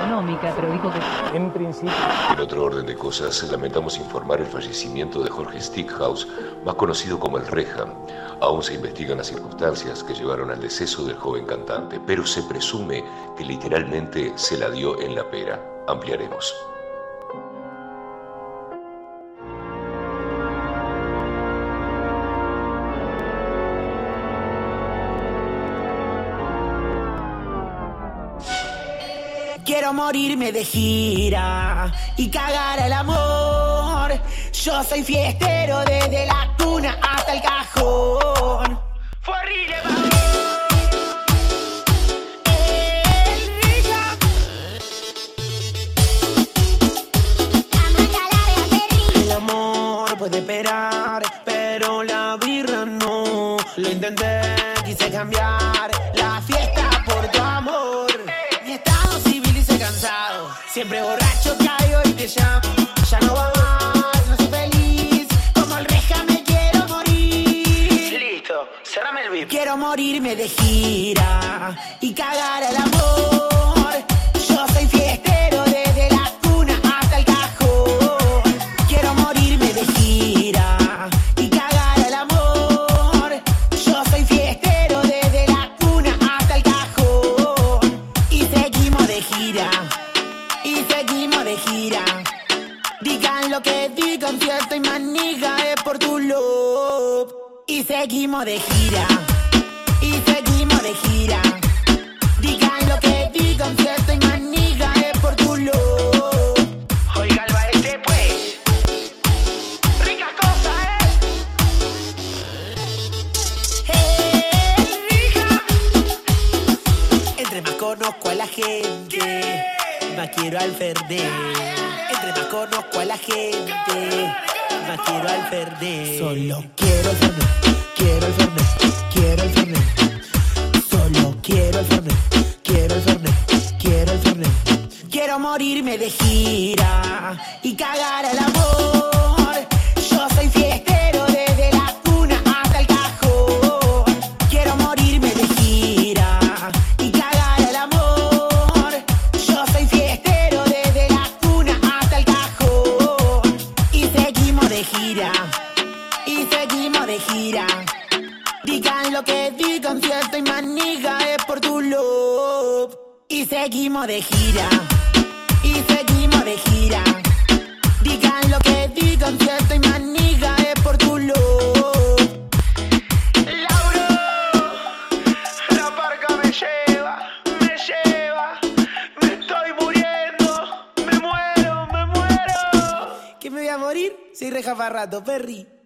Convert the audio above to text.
económica, pero dijo que... En principio... En otro orden de cosas, lamentamos informar el fallecimiento de Jorge Stickhouse, más conocido como el Reja. Aún se investigan las circunstancias que llevaron al deceso del joven cantante, pero se presume que literalmente se la dio en la pera. Ampliaremos. Quiero morirme de gira y cagar el amor. Yo soy fiestero desde la cuna hasta el cajón. Fue horrible, El amor puede esperar, pero la birra no. Lo intenté, quise cambiar siempre borracho caigo y te llamo. Ya no va más, no soy feliz. Como el reja me quiero morir. Listo, cerrame el VIP. Quiero morirme de gira y seguimos de gira. Digan lo que digan, si estoy maniga es por tu love. Y seguimos de gira, y seguimos de gira. Digan lo que digan, si estoy maniga es por tu love. Oiga el baile pues. Rica cosa, ¿eh? ¡Eh, rica! Entre más conozco a la gente, más quiero al Fernet. Entre más conozco a la gente, más quiero al Fernet. Solo quiero el Fernet, quiero el Fernet, quiero el Fernet. Solo quiero el Fernet, quiero el Fernet, quiero el Fernet. Quiero morirme de gira y cagar el amor. De gira. Digan lo que digan, si estoy maniga es por tu love. Y seguimos de gira, y seguimos de gira. Digan lo que digan, si estoy maniga es por tu love. Lauro, la parca me lleva, me lleva, me estoy muriendo, me muero, me muero. ¿Que me voy a morir? Soy reja para rato, perri.